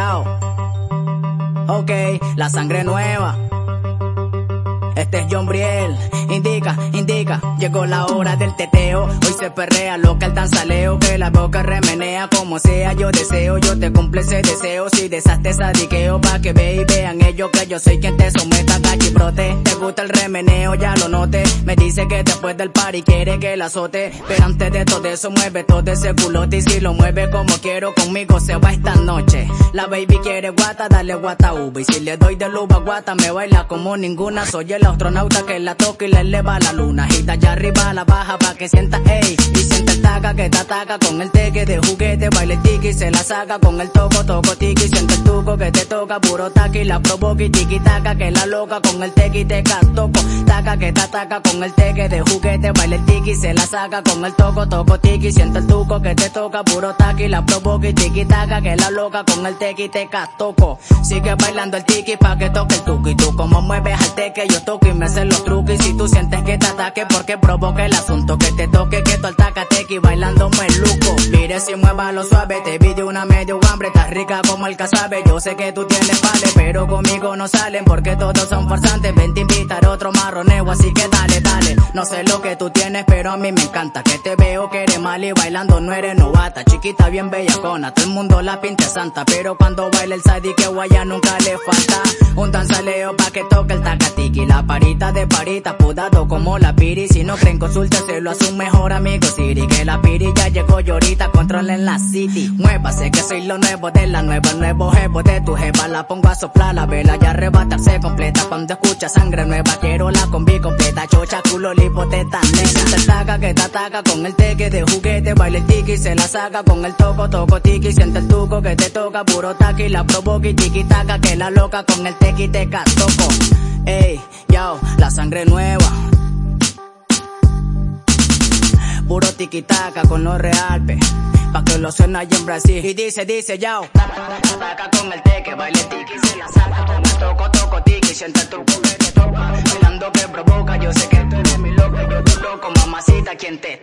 Yao. Ok, la sangre nueva. Este es John Briel, indica, indica, llegó la hora del teteo, hoy se perrea loca el danzaleo, que la boca remenea. Como sea, yo deseo, yo te cumple ese deseo, si desaste sadiqueo, pa' que ve y vean ellos que yo soy quien te someta, brote, te gusta el remeneo, ya lo noté, me dice que después del party quiere que la azote, pero antes de todo eso mueve todo ese culote. Y si lo mueve como quiero conmigo se va esta noche, la baby quiere guata, dale guata uva, y si le doy de luba guata me baila como ninguna, soy el astronauta que la toca y le eleva la luna. Agita allá arriba la baja pa' que sienta, ey. Y ataca con el teque de juguete. Baile tiki, se la saca con el toco, toco tiki. Siente el tuco que te toca, puro taqui. La provoca y tiki taca que la loca con el tequi te toco. Taca que te ataca con el teque de juguete. Baile tiki, se la saca con el toco, toco tiki. Siente el tuco que te toca, puro taqui. La provoca y tiki taca que la loca con el tequi te toco. Sigue bailando el tiki pa' que toque el. Y tú como mueves al teque, yo toco y me sé los. Y si tú sientes que te ataque, porque provoca el asunto. Que te toque, que tú al y bailando me luco. Mire si mueva lo suave, te vi de una medio hambre. Estás rica como el casabe. Yo sé que tú tienes vale, pero conmigo no salen porque todos son farsantes. Ven te invitar otro marroneo, así que dale, dale. No sé lo que tú tienes, pero a mí me encanta. Que te veo que eres mal y bailando no eres novata. Chiquita bien bellacona, todo el mundo la pinta santa. Pero cuando baila el sadi que guaya nunca le falta. Un danzaleo pa' que toque el tacatiqui. La parita de parita, pudado como la piri. Si no creen, consúltaselo a su mejor amigo Siri. Que la piri ya llegó y ahorita controlen la city. Muévase que soy lo nuevo de la nueva, el nuevo jevo de tu jefa. La pongo a soplar la vela y arrebatarse completa. Cuando escucha sangre nueva, quiero la combi completa. Chocha, culo, nena. Te ataca que te ataca con el teque de juguete. Baile tiki, se la saca con el toco, toco tiki. Siente el tuco que te toca, puro taqui. La provoca y tiki taca que la loca con el tequi te toco. Ey, yo, la sangre nueva. Puro tiquitaca con los real, Pa' que lo suena allí en Brasil. Y dice, dice, yo. Taca con el teque, baile tiki, se la saca. Toco, tiki, siente tu que te toca. Bailando que provoca, yo sé que tú eres mi loco. Yo te loco, mamacita, quien te.